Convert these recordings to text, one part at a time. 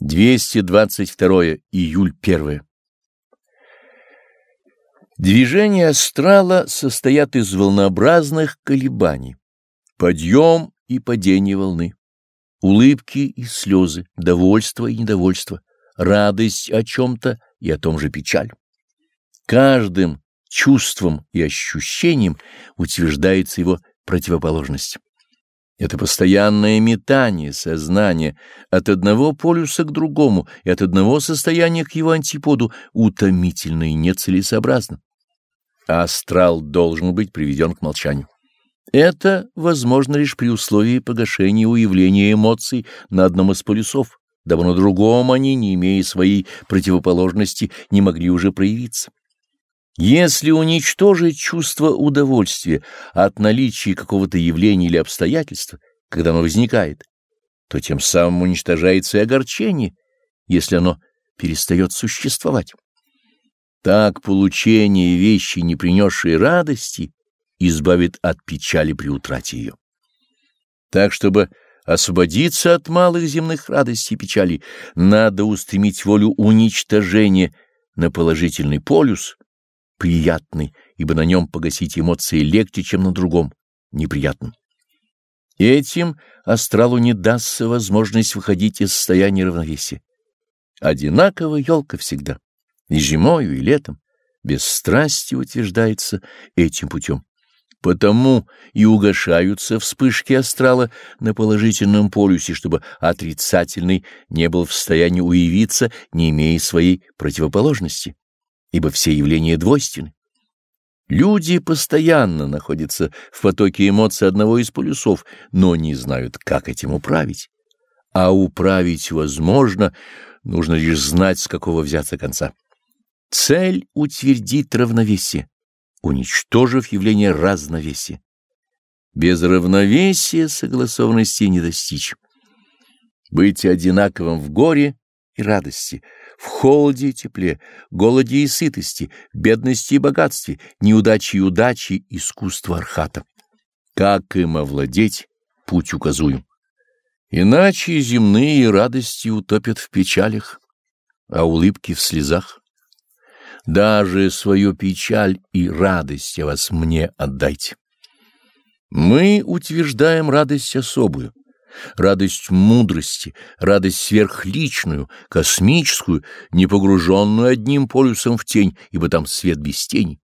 222 июль 1. Движения астрала состоят из волнообразных колебаний, подъем и падение волны, улыбки и слезы, довольство и недовольство, радость о чем-то и о том же печаль. Каждым чувством и ощущением утверждается его противоположность. Это постоянное метание сознания от одного полюса к другому и от одного состояния к его антиподу утомительно и нецелесообразно. Астрал должен быть приведен к молчанию. Это возможно лишь при условии погашения уявления эмоций на одном из полюсов, дабы на другом они, не имея своей противоположности, не могли уже проявиться. Если уничтожить чувство удовольствия от наличия какого-то явления или обстоятельства, когда оно возникает, то тем самым уничтожается и огорчение, если оно перестает существовать. Так получение вещи, не принесшей радости, избавит от печали при утрате ее. Так, чтобы освободиться от малых земных радостей и печалей, надо устремить волю уничтожения на положительный полюс, приятный, ибо на нем погасить эмоции легче, чем на другом, неприятном. Этим астралу не дастся возможность выходить из состояния равновесия. Одинаково елка всегда, и зимою, и летом, без страсти утверждается этим путем. Потому и угошаются вспышки астрала на положительном полюсе, чтобы отрицательный не был в состоянии уявиться, не имея своей противоположности ибо все явления двойственны. Люди постоянно находятся в потоке эмоций одного из полюсов, но не знают, как этим управить. А управить возможно, нужно лишь знать, с какого взяться конца. Цель — утвердить равновесие, уничтожив явление разновесия. Без равновесия согласованности не достичь. Быть одинаковым в горе и радости, в холоде и тепле, голоде и сытости, бедности и богатстве, неудачи и удачи, искусство архата. Как им овладеть, путь указую. Иначе земные радости утопят в печалях, а улыбки в слезах. Даже свою печаль и радость я вас мне отдайте. Мы утверждаем радость особую, радость мудрости, радость сверхличную, космическую, не погруженную одним полюсом в тень, ибо там свет без тени.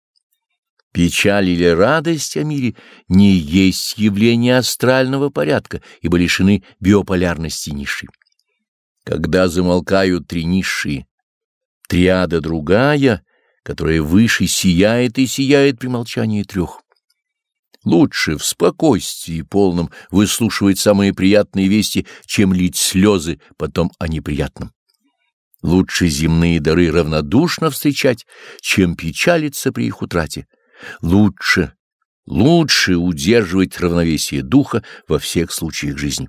Печаль или радость о мире не есть явление астрального порядка, ибо лишены биополярности низшей. Когда замолкают три низшие, триада другая, которая выше сияет и сияет при молчании трех. Лучше в спокойствии полном выслушивать самые приятные вести, чем лить слезы потом о неприятном. Лучше земные дары равнодушно встречать, чем печалиться при их утрате. Лучше, лучше удерживать равновесие духа во всех случаях жизни.